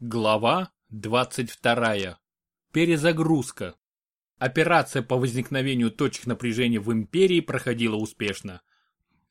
Глава 22. Перезагрузка. Операция по возникновению точек напряжения в Империи проходила успешно.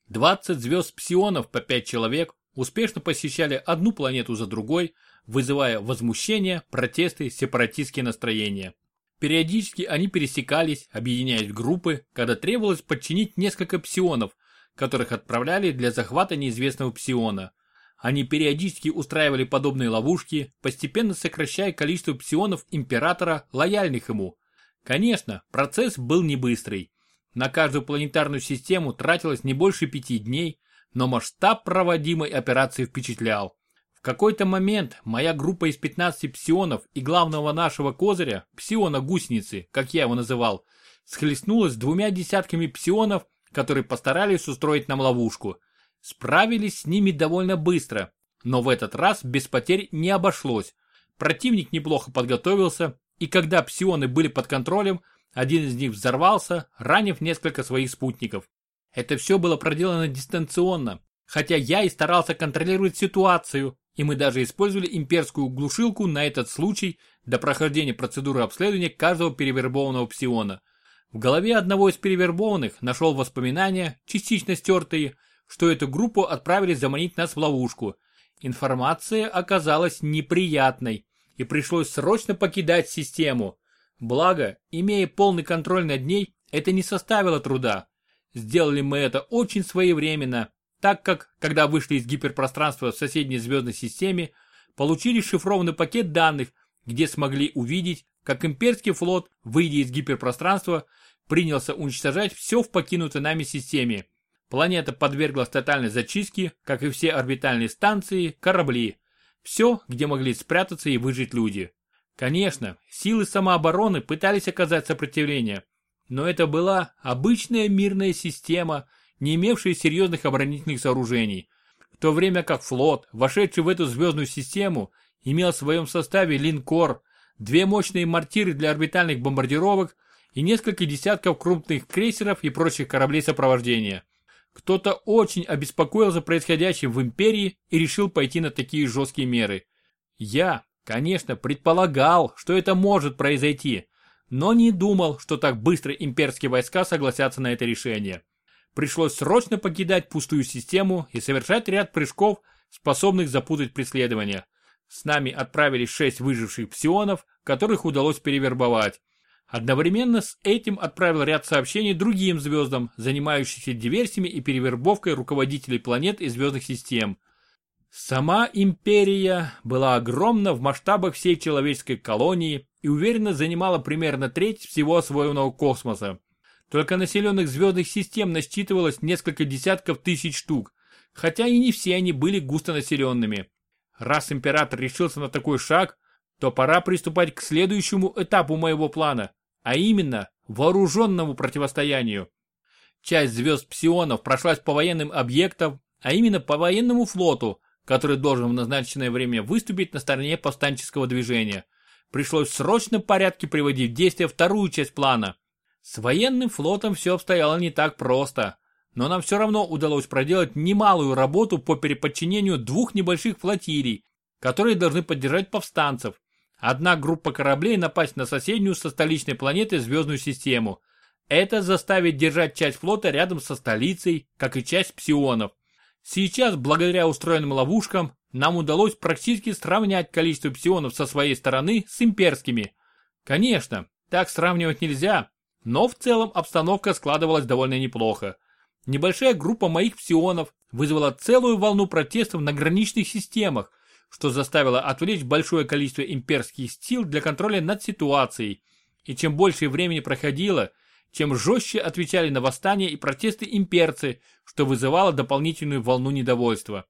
20 звезд псионов по 5 человек успешно посещали одну планету за другой, вызывая возмущение, протесты, сепаратистские настроения. Периодически они пересекались, объединяясь в группы, когда требовалось подчинить несколько псионов, которых отправляли для захвата неизвестного псиона. Они периодически устраивали подобные ловушки, постепенно сокращая количество псионов Императора, лояльных ему. Конечно, процесс был не быстрый. На каждую планетарную систему тратилось не больше пяти дней, но масштаб проводимой операции впечатлял. В какой-то момент моя группа из 15 псионов и главного нашего козыря, псиона-гусеницы, как я его называл, схлестнулась с двумя десятками псионов, которые постарались устроить нам ловушку – Справились с ними довольно быстро, но в этот раз без потерь не обошлось. Противник неплохо подготовился, и когда псионы были под контролем, один из них взорвался, ранив несколько своих спутников. Это все было проделано дистанционно, хотя я и старался контролировать ситуацию, и мы даже использовали имперскую глушилку на этот случай до прохождения процедуры обследования каждого перевербованного псиона. В голове одного из перевербованных нашел воспоминания, частично стертые, что эту группу отправили заманить нас в ловушку. Информация оказалась неприятной, и пришлось срочно покидать систему. Благо, имея полный контроль над ней, это не составило труда. Сделали мы это очень своевременно, так как, когда вышли из гиперпространства в соседней звездной системе, получили шифрованный пакет данных, где смогли увидеть, как имперский флот, выйдя из гиперпространства, принялся уничтожать все в покинутой нами системе. Планета подверглась тотальной зачистке, как и все орбитальные станции, корабли. Все, где могли спрятаться и выжить люди. Конечно, силы самообороны пытались оказать сопротивление, но это была обычная мирная система, не имевшая серьезных оборонительных сооружений, в то время как флот, вошедший в эту звездную систему, имел в своем составе линкор, две мощные мортиры для орбитальных бомбардировок и несколько десятков крупных крейсеров и прочих кораблей сопровождения. Кто-то очень обеспокоился происходящим в империи и решил пойти на такие жесткие меры. Я, конечно, предполагал, что это может произойти, но не думал, что так быстро имперские войска согласятся на это решение. Пришлось срочно покидать пустую систему и совершать ряд прыжков, способных запутать преследование. С нами отправились шесть выживших псионов, которых удалось перевербовать. Одновременно с этим отправил ряд сообщений другим звездам, занимающимся диверсиями и перевербовкой руководителей планет и звездных систем. Сама империя была огромна в масштабах всей человеческой колонии и уверенно занимала примерно треть всего освоенного космоса. Только населенных звездных систем насчитывалось несколько десятков тысяч штук, хотя и не все они были густонаселенными. Раз император решился на такой шаг, то пора приступать к следующему этапу моего плана а именно вооруженному противостоянию. Часть звезд псионов прошлась по военным объектам, а именно по военному флоту, который должен в назначенное время выступить на стороне повстанческого движения. Пришлось в срочном порядке приводить в действие вторую часть плана. С военным флотом все обстояло не так просто, но нам все равно удалось проделать немалую работу по переподчинению двух небольших флотилий, которые должны поддержать повстанцев. Одна группа кораблей напасть на соседнюю со столичной планеты звездную систему. Это заставит держать часть флота рядом со столицей, как и часть псионов. Сейчас, благодаря устроенным ловушкам, нам удалось практически сравнять количество псионов со своей стороны с имперскими. Конечно, так сравнивать нельзя, но в целом обстановка складывалась довольно неплохо. Небольшая группа моих псионов вызвала целую волну протестов на граничных системах, что заставило отвлечь большое количество имперских сил для контроля над ситуацией. И чем больше времени проходило, чем жестче отвечали на восстания и протесты имперцы, что вызывало дополнительную волну недовольства.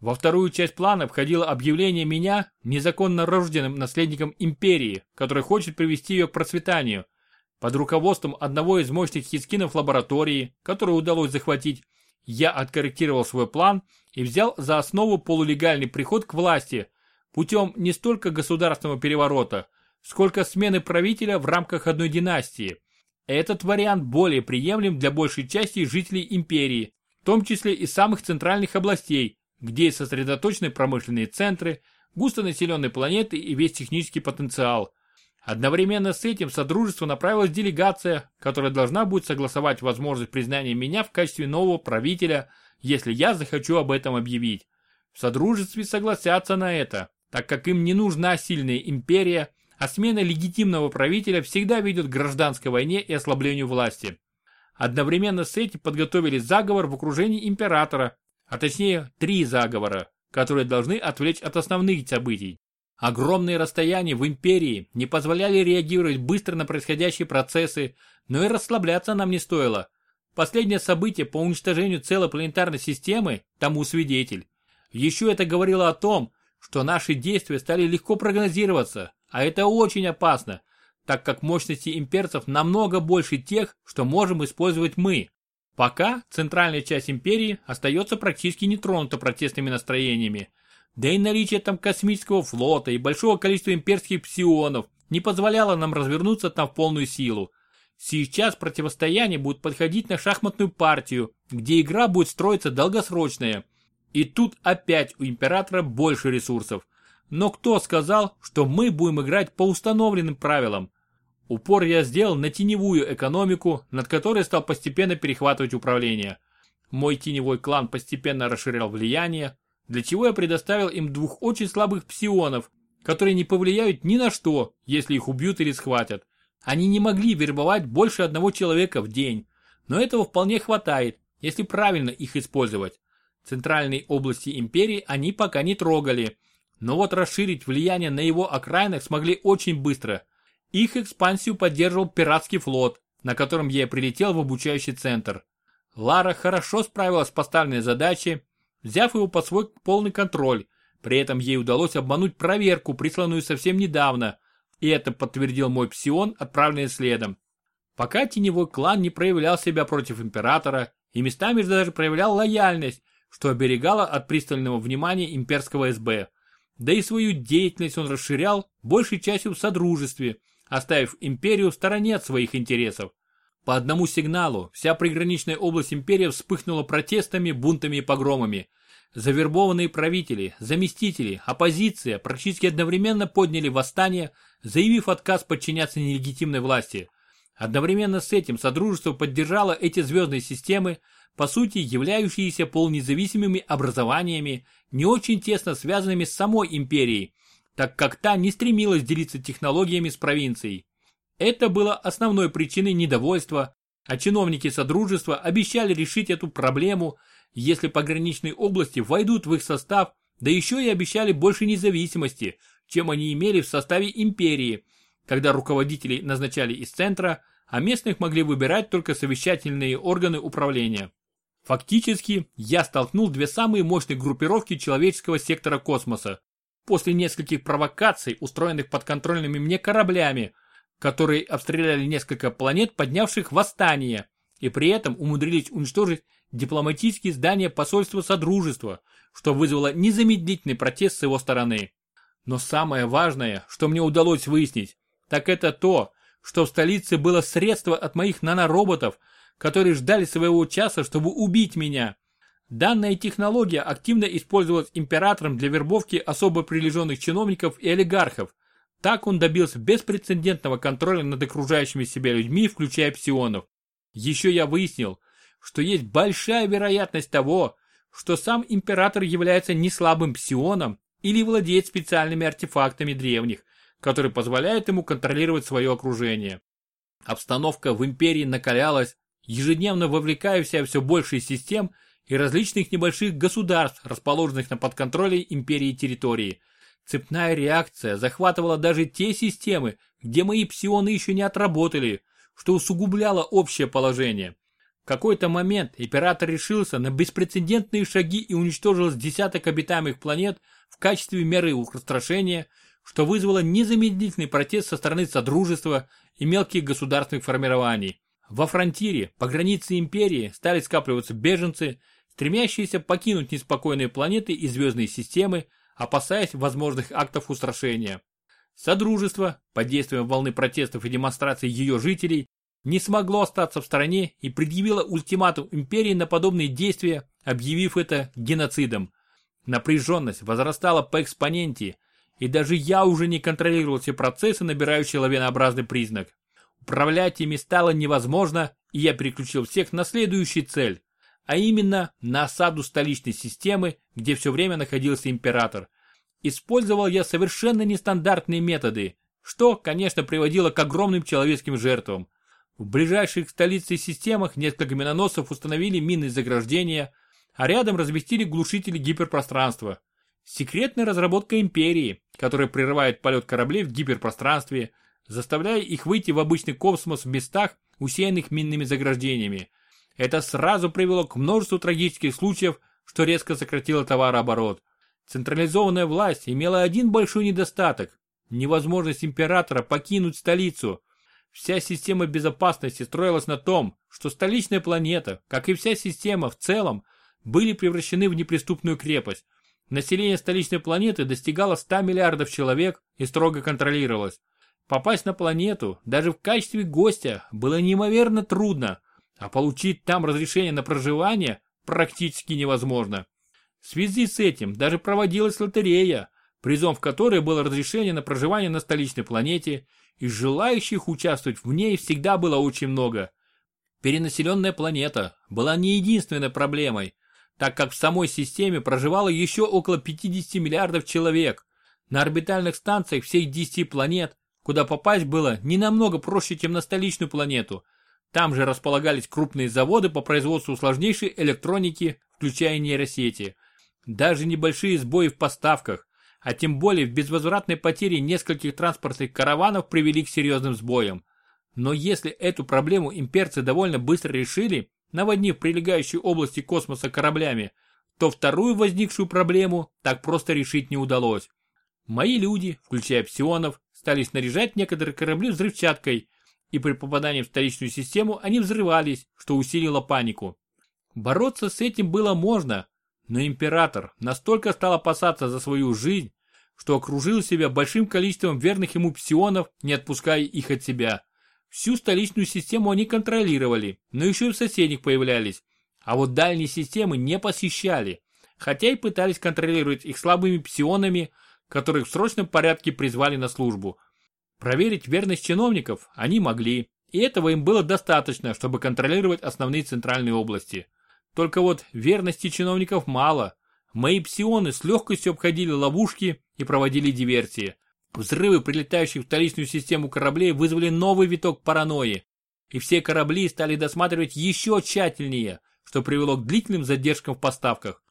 Во вторую часть плана входило объявление меня незаконно рожденным наследником империи, который хочет привести ее к процветанию. Под руководством одного из мощных хискинов лаборатории, которую удалось захватить, я откорректировал свой план и взял за основу полулегальный приход к власти путем не столько государственного переворота, сколько смены правителя в рамках одной династии. Этот вариант более приемлем для большей части жителей империи, в том числе и самых центральных областей, где сосредоточены промышленные центры, густонаселенной планеты и весь технический потенциал. Одновременно с этим в Содружество направилась делегация, которая должна будет согласовать возможность признания меня в качестве нового правителя, если я захочу об этом объявить. В Содружестве согласятся на это, так как им не нужна сильная империя, а смена легитимного правителя всегда ведет к гражданской войне и ослаблению власти. Одновременно с этим подготовили заговор в окружении императора, а точнее три заговора, которые должны отвлечь от основных событий. Огромные расстояния в империи не позволяли реагировать быстро на происходящие процессы, но и расслабляться нам не стоило. Последнее событие по уничтожению целой планетарной системы тому свидетель. Еще это говорило о том, что наши действия стали легко прогнозироваться, а это очень опасно, так как мощности имперцев намного больше тех, что можем использовать мы. Пока центральная часть империи остается практически нетронута протестными настроениями, да и наличие там космического флота и большого количества имперских псионов не позволяло нам развернуться там в полную силу. Сейчас противостояние будет подходить на шахматную партию, где игра будет строиться долгосрочная. И тут опять у императора больше ресурсов. Но кто сказал, что мы будем играть по установленным правилам? Упор я сделал на теневую экономику, над которой стал постепенно перехватывать управление. Мой теневой клан постепенно расширял влияние, для чего я предоставил им двух очень слабых псионов, которые не повлияют ни на что, если их убьют или схватят. Они не могли вербовать больше одного человека в день, но этого вполне хватает, если правильно их использовать. Центральные области империи они пока не трогали, но вот расширить влияние на его окраинах смогли очень быстро. Их экспансию поддерживал пиратский флот, на котором я прилетел в обучающий центр. Лара хорошо справилась с поставленной задачей, взяв его под свой полный контроль. При этом ей удалось обмануть проверку, присланную совсем недавно, и это подтвердил мой псион, отправленный следом. Пока теневой клан не проявлял себя против императора и местами даже проявлял лояльность, что оберегало от пристального внимания имперского СБ. Да и свою деятельность он расширял большей частью в содружестве, оставив империю в стороне от своих интересов. По одному сигналу вся приграничная область империи вспыхнула протестами, бунтами и погромами. Завербованные правители, заместители, оппозиция практически одновременно подняли восстание, заявив отказ подчиняться нелегитимной власти. Одновременно с этим Содружество поддержало эти звездные системы, по сути являющиеся полнезависимыми образованиями, не очень тесно связанными с самой империей, так как та не стремилась делиться технологиями с провинцией. Это было основной причиной недовольства, а чиновники Содружества обещали решить эту проблему, если пограничные области войдут в их состав, да еще и обещали больше независимости, чем они имели в составе империи, когда руководителей назначали из центра, а местных могли выбирать только совещательные органы управления. Фактически, я столкнул две самые мощные группировки человеческого сектора космоса. После нескольких провокаций, устроенных подконтрольными мне кораблями, которые обстреляли несколько планет, поднявших восстание, и при этом умудрились уничтожить дипломатические здания посольства Содружества, что вызвало незамедлительный протест с его стороны. Но самое важное, что мне удалось выяснить, так это то, что в столице было средство от моих нанороботов, которые ждали своего часа, чтобы убить меня. Данная технология активно использовалась императором для вербовки особо прилеженных чиновников и олигархов. Так он добился беспрецедентного контроля над окружающими себя людьми, включая псионов. Еще я выяснил, что есть большая вероятность того, что сам император является не слабым псионом или владеет специальными артефактами древних, которые позволяют ему контролировать свое окружение. Обстановка в империи накалялась, ежедневно вовлекая в себя все больше систем и различных небольших государств, расположенных на подконтроле империи территории. Цепная реакция захватывала даже те системы, где мои псионы еще не отработали, что усугубляло общее положение. В какой-то момент император решился на беспрецедентные шаги и уничтожил с десяток обитаемых планет в качестве меры устрашения, что вызвало незамедлительный протест со стороны Содружества и мелких государственных формирований. Во фронтире, по границе империи, стали скапливаться беженцы, стремящиеся покинуть неспокойные планеты и звездные системы, опасаясь возможных актов устрашения. Содружество, под действием волны протестов и демонстраций ее жителей, не смогло остаться в стороне и предъявило ультиматум империи на подобные действия, объявив это геноцидом. Напряженность возрастала по экспоненте, и даже я уже не контролировал все процессы, набирающие лавинообразный признак. Управлять ими стало невозможно, и я переключил всех на следующую цель, а именно на осаду столичной системы, где все время находился император. Использовал я совершенно нестандартные методы, что, конечно, приводило к огромным человеческим жертвам. В ближайших к столице системах несколько миноносцев установили мины заграждения, а рядом разместили глушители гиперпространства. Секретная разработка империи, которая прерывает полет кораблей в гиперпространстве, заставляя их выйти в обычный космос в местах, усеянных минными заграждениями. Это сразу привело к множеству трагических случаев, что резко сократило товарооборот. Централизованная власть имела один большой недостаток – невозможность императора покинуть столицу. Вся система безопасности строилась на том, что столичная планета, как и вся система в целом, были превращены в неприступную крепость. Население столичной планеты достигало 100 миллиардов человек и строго контролировалось. Попасть на планету, даже в качестве гостя, было неимоверно трудно, а получить там разрешение на проживание практически невозможно. В связи с этим даже проводилась лотерея, призом в которой было разрешение на проживание на столичной планете, и желающих участвовать в ней всегда было очень много. Перенаселенная планета была не единственной проблемой, так как в самой системе проживало еще около 50 миллиардов человек. На орбитальных станциях всех 10 планет куда попасть было не намного проще, чем на столичную планету. Там же располагались крупные заводы по производству сложнейшей электроники, включая нейросети. Даже небольшие сбои в поставках, а тем более в безвозвратной потере нескольких транспортных караванов привели к серьезным сбоям. Но если эту проблему имперцы довольно быстро решили, наводнив прилегающие области космоса кораблями, то вторую возникшую проблему так просто решить не удалось. Мои люди, включая псионов, стали снаряжать некоторые корабли взрывчаткой, и при попадании в столичную систему они взрывались, что усилило панику. Бороться с этим было можно, но император настолько стал опасаться за свою жизнь, что окружил себя большим количеством верных ему псионов, не отпуская их от себя. Всю столичную систему они контролировали, но еще и в соседних появлялись, а вот дальние системы не посещали, хотя и пытались контролировать их слабыми псионами, которых в срочном порядке призвали на службу. Проверить верность чиновников они могли, и этого им было достаточно, чтобы контролировать основные центральные области. Только вот верности чиновников мало. Мои псионы с легкостью обходили ловушки и проводили диверсии. Взрывы прилетающих в столичную систему кораблей вызвали новый виток паранойи. И все корабли стали досматривать еще тщательнее, что привело к длительным задержкам в поставках.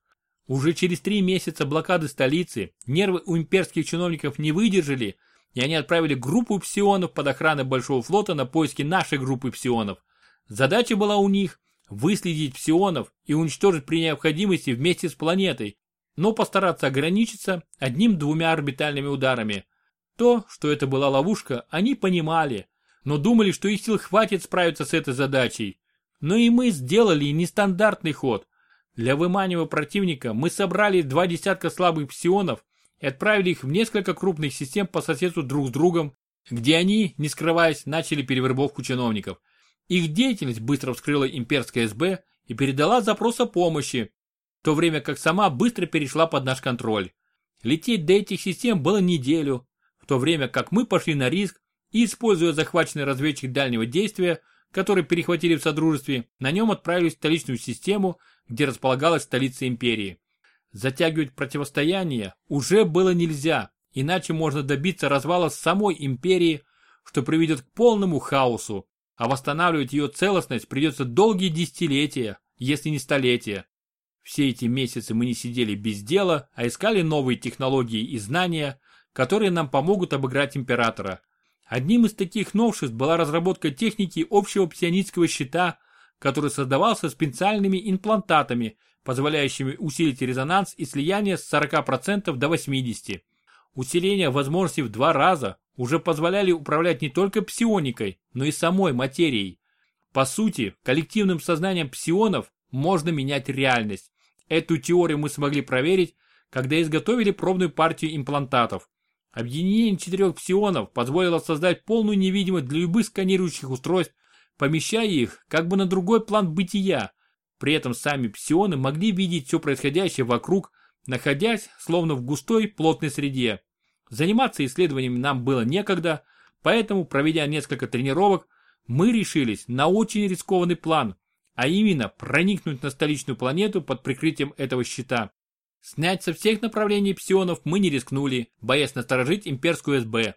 Уже через три месяца блокады столицы нервы у имперских чиновников не выдержали, и они отправили группу псионов под охраной Большого флота на поиски нашей группы псионов. Задача была у них выследить псионов и уничтожить при необходимости вместе с планетой, но постараться ограничиться одним-двумя орбитальными ударами. То, что это была ловушка, они понимали, но думали, что их сил хватит справиться с этой задачей. Но и мы сделали нестандартный ход. Для выманивания противника мы собрали два десятка слабых псионов и отправили их в несколько крупных систем по соседству друг с другом, где они, не скрываясь, начали перевербовку чиновников. Их деятельность быстро вскрыла имперская СБ и передала запрос о помощи, в то время как сама быстро перешла под наш контроль. Лететь до этих систем было неделю, в то время как мы пошли на риск и, используя захваченный разведчик дальнего действия, который перехватили в Содружестве, на нем отправились в столичную систему – где располагалась столица империи. Затягивать противостояние уже было нельзя, иначе можно добиться развала самой империи, что приведет к полному хаосу, а восстанавливать ее целостность придется долгие десятилетия, если не столетия. Все эти месяцы мы не сидели без дела, а искали новые технологии и знания, которые нам помогут обыграть императора. Одним из таких новшеств была разработка техники общего псионического щита который создавался специальными имплантатами, позволяющими усилить резонанс и слияние с 40% до 80%. Усиление возможностей в два раза уже позволяли управлять не только псионикой, но и самой материей. По сути, коллективным сознанием псионов можно менять реальность. Эту теорию мы смогли проверить, когда изготовили пробную партию имплантатов. Объединение четырех псионов позволило создать полную невидимость для любых сканирующих устройств помещая их как бы на другой план бытия. При этом сами псионы могли видеть все происходящее вокруг, находясь словно в густой плотной среде. Заниматься исследованиями нам было некогда, поэтому, проведя несколько тренировок, мы решились на очень рискованный план, а именно проникнуть на столичную планету под прикрытием этого щита. Снять со всех направлений псионов мы не рискнули, боясь насторожить имперскую СБ,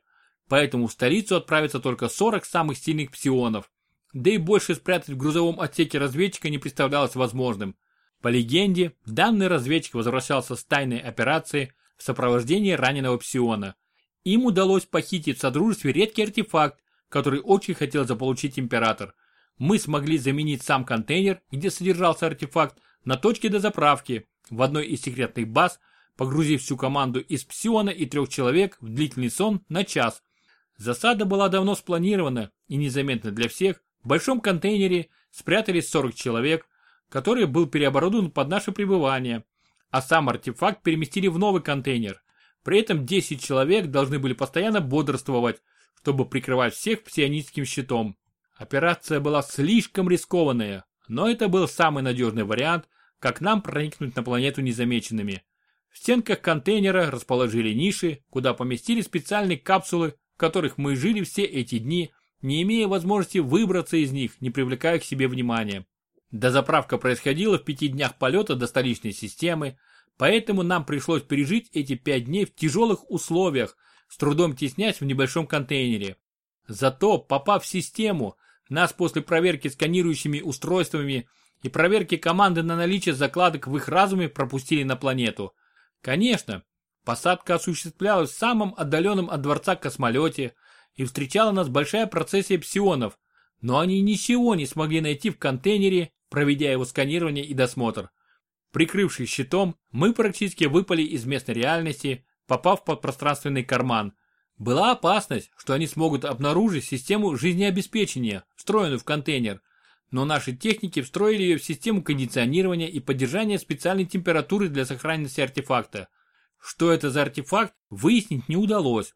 поэтому в столицу отправятся только 40 самых сильных псионов. Да и больше спрятать в грузовом отсеке разведчика не представлялось возможным. По легенде, данный разведчик возвращался с тайной операции в сопровождении раненого псиона. Им удалось похитить в Содружестве редкий артефакт, который очень хотел заполучить император. Мы смогли заменить сам контейнер, где содержался артефакт, на точке дозаправки в одной из секретных баз, погрузив всю команду из псиона и трех человек в длительный сон на час. Засада была давно спланирована и незаметна для всех. В большом контейнере спрятались 40 человек, который был переоборудован под наше пребывание, а сам артефакт переместили в новый контейнер. При этом 10 человек должны были постоянно бодрствовать, чтобы прикрывать всех псионистским щитом. Операция была слишком рискованная, но это был самый надежный вариант, как нам проникнуть на планету незамеченными. В стенках контейнера расположили ниши, куда поместили специальные капсулы, в которых мы жили все эти дни, не имея возможности выбраться из них, не привлекая к себе внимания. Дозаправка происходила в пяти днях полета до столичной системы, поэтому нам пришлось пережить эти пять дней в тяжелых условиях, с трудом теснясь в небольшом контейнере. Зато, попав в систему, нас после проверки сканирующими устройствами и проверки команды на наличие закладок в их разуме пропустили на планету. Конечно, посадка осуществлялась в самом отдаленном от дворца космолете, и встречала нас большая процессия псионов, но они ничего не смогли найти в контейнере, проведя его сканирование и досмотр. Прикрывшись щитом, мы практически выпали из местной реальности, попав под пространственный карман. Была опасность, что они смогут обнаружить систему жизнеобеспечения, встроенную в контейнер, но наши техники встроили ее в систему кондиционирования и поддержания специальной температуры для сохранности артефакта. Что это за артефакт, выяснить не удалось.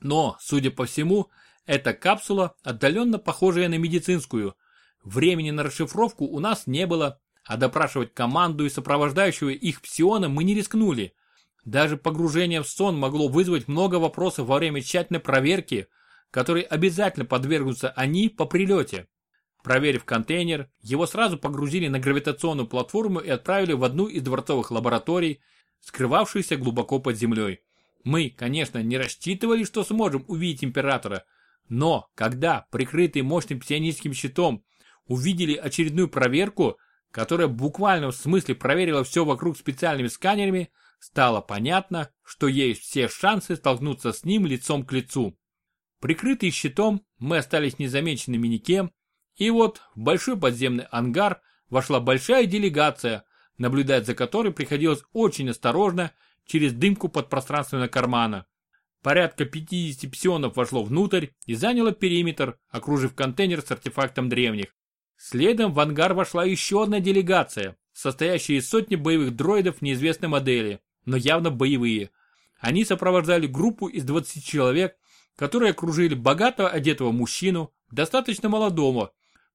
Но, судя по всему, это капсула, отдаленно похожая на медицинскую. Времени на расшифровку у нас не было, а допрашивать команду и сопровождающего их псиона мы не рискнули. Даже погружение в сон могло вызвать много вопросов во время тщательной проверки, которой обязательно подвергнутся они по прилете. Проверив контейнер, его сразу погрузили на гравитационную платформу и отправили в одну из дворцовых лабораторий, скрывавшихся глубоко под землей. Мы, конечно, не рассчитывали, что сможем увидеть императора, но когда, прикрытый мощным псионистским щитом, увидели очередную проверку, которая в буквальном смысле проверила все вокруг специальными сканерами, стало понятно, что есть все шансы столкнуться с ним лицом к лицу. Прикрытые щитом, мы остались незамеченными никем, и вот в большой подземный ангар вошла большая делегация, наблюдать за которой приходилось очень осторожно через дымку подпространственного кармана. Порядка 50 псионов вошло внутрь и заняло периметр, окружив контейнер с артефактом древних. Следом в ангар вошла еще одна делегация, состоящая из сотни боевых дроидов неизвестной модели, но явно боевые. Они сопровождали группу из 20 человек, которые окружили богато одетого мужчину, достаточно молодого.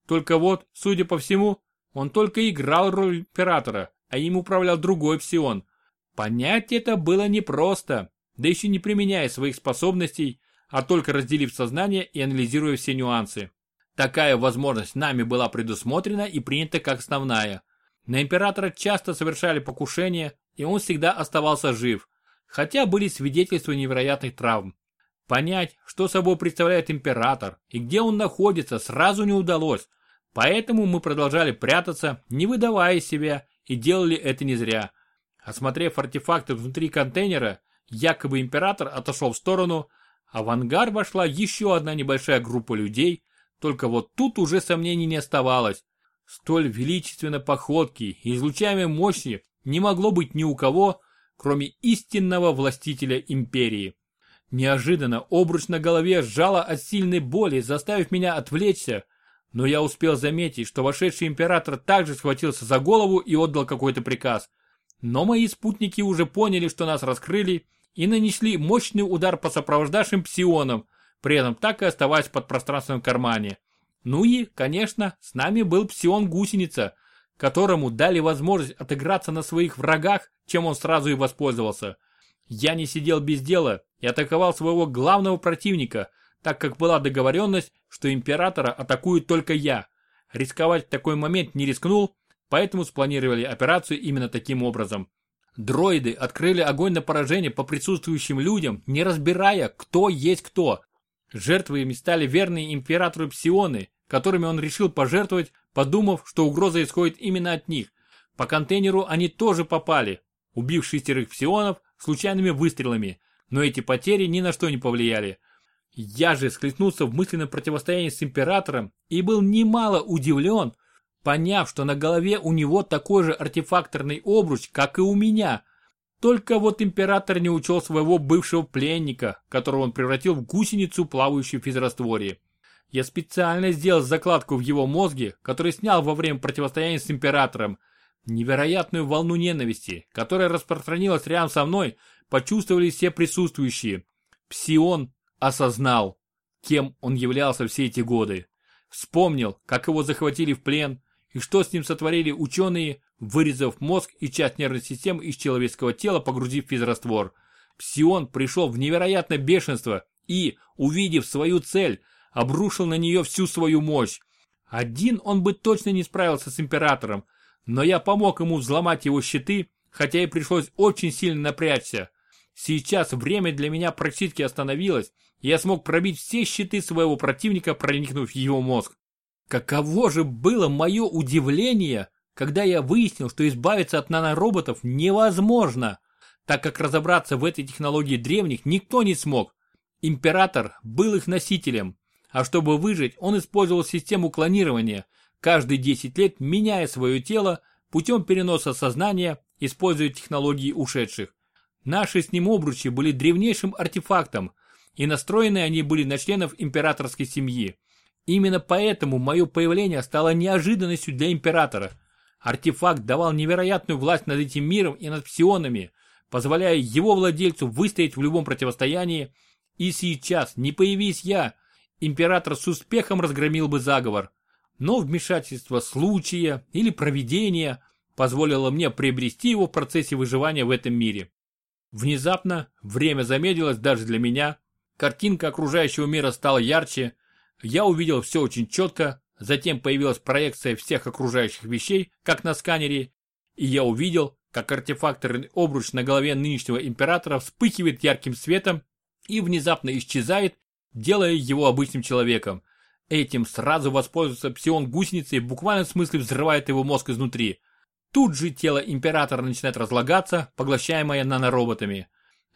Только вот, судя по всему, он только играл роль императора, а им управлял другой псион. Понять это было непросто, да еще не применяя своих способностей, а только разделив сознание и анализируя все нюансы. Такая возможность нами была предусмотрена и принята как основная. На императора часто совершали покушения, и он всегда оставался жив, хотя были свидетельства невероятных травм. Понять, что собой представляет император и где он находится, сразу не удалось, поэтому мы продолжали прятаться, не выдавая себя, и делали это не зря. Осмотрев артефакты внутри контейнера, якобы император отошел в сторону, а в ангар вошла еще одна небольшая группа людей, только вот тут уже сомнений не оставалось. Столь величественной походки и излучаемой мощи не могло быть ни у кого, кроме истинного властителя империи. Неожиданно обруч на голове сжало от сильной боли, заставив меня отвлечься, но я успел заметить, что вошедший император также схватился за голову и отдал какой-то приказ. Но мои спутники уже поняли, что нас раскрыли и нанесли мощный удар по сопровождавшим псионам, при этом так и оставаясь под пространственном кармане. Ну и, конечно, с нами был псион-гусеница, которому дали возможность отыграться на своих врагах, чем он сразу и воспользовался. Я не сидел без дела и атаковал своего главного противника, так как была договоренность, что императора атакует только я. Рисковать в такой момент не рискнул, поэтому спланировали операцию именно таким образом. Дроиды открыли огонь на поражение по присутствующим людям, не разбирая, кто есть кто. Жертвами стали верные императору псионы, которыми он решил пожертвовать, подумав, что угроза исходит именно от них. По контейнеру они тоже попали, убив шестерых псионов случайными выстрелами, но эти потери ни на что не повлияли. Я же скликнулся в мысленном противостоянии с императором и был немало удивлен, поняв, что на голове у него такой же артефакторный обруч, как и у меня. Только вот император не учел своего бывшего пленника, которого он превратил в гусеницу, плавающую в физрастворе. Я специально сделал закладку в его мозге, который снял во время противостояния с императором. Невероятную волну ненависти, которая распространилась рядом со мной, почувствовали все присутствующие. Псион осознал, кем он являлся все эти годы. Вспомнил, как его захватили в плен, и что с ним сотворили ученые, вырезав мозг и часть нервной системы из человеческого тела, погрузив в физраствор. Псион пришел в невероятное бешенство и, увидев свою цель, обрушил на нее всю свою мощь. Один он бы точно не справился с императором, но я помог ему взломать его щиты, хотя и пришлось очень сильно напрячься. Сейчас время для меня практически остановилось, и я смог пробить все щиты своего противника, проникнув в его мозг. Каково же было мое удивление, когда я выяснил, что избавиться от нанороботов невозможно, так как разобраться в этой технологии древних никто не смог. Император был их носителем, а чтобы выжить, он использовал систему клонирования, каждые 10 лет меняя свое тело путем переноса сознания, используя технологии ушедших. Наши с ним обручи были древнейшим артефактом, и настроены они были на членов императорской семьи. Именно поэтому мое появление стало неожиданностью для императора. Артефакт давал невероятную власть над этим миром и над псионами, позволяя его владельцу выстоять в любом противостоянии. И сейчас, не появись я, император с успехом разгромил бы заговор. Но вмешательство случая или проведения позволило мне приобрести его в процессе выживания в этом мире. Внезапно время замедлилось даже для меня, картинка окружающего мира стала ярче, я увидел все очень четко, затем появилась проекция всех окружающих вещей, как на сканере, и я увидел, как артефакторный обруч на голове нынешнего императора вспыхивает ярким светом и внезапно исчезает, делая его обычным человеком. Этим сразу воспользуется псион гусеницы и в буквальном смысле взрывает его мозг изнутри. Тут же тело императора начинает разлагаться, поглощаемое нанороботами.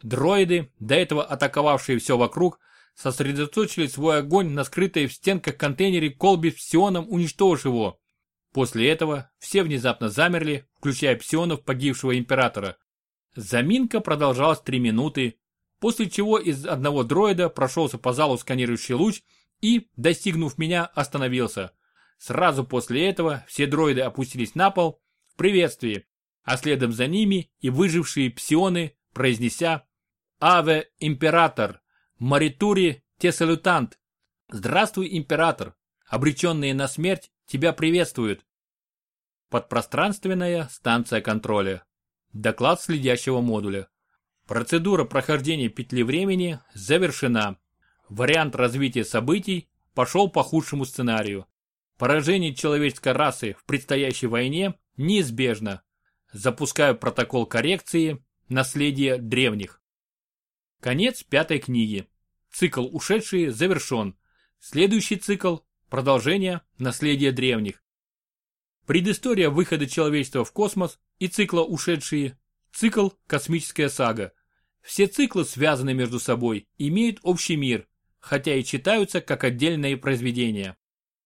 Дроиды, до этого атаковавшие все вокруг, сосредоточили свой огонь на скрытой в стенках контейнере колбе с псионом, уничтожив его. После этого все внезапно замерли, включая псионов погибшего императора. Заминка продолжалась три минуты, после чего из одного дроида прошелся по залу сканирующий луч и, достигнув меня, остановился. Сразу после этого все дроиды опустились на пол в приветствии, а следом за ними и выжившие псионы, произнеся «Аве Император!» Маритури Тесалютант. Здравствуй, император. Обреченные на смерть тебя приветствуют. Подпространственная станция контроля. Доклад следящего модуля. Процедура прохождения петли времени завершена. Вариант развития событий пошел по худшему сценарию. Поражение человеческой расы в предстоящей войне неизбежно. Запускаю протокол коррекции наследия древних. Конец пятой книги. Цикл «Ушедшие» завершен. Следующий цикл – продолжение «Наследие древних». Предыстория выхода человечества в космос и цикла «Ушедшие» – цикл «Космическая сага». Все циклы связаны между собой, имеют общий мир, хотя и читаются как отдельные произведения.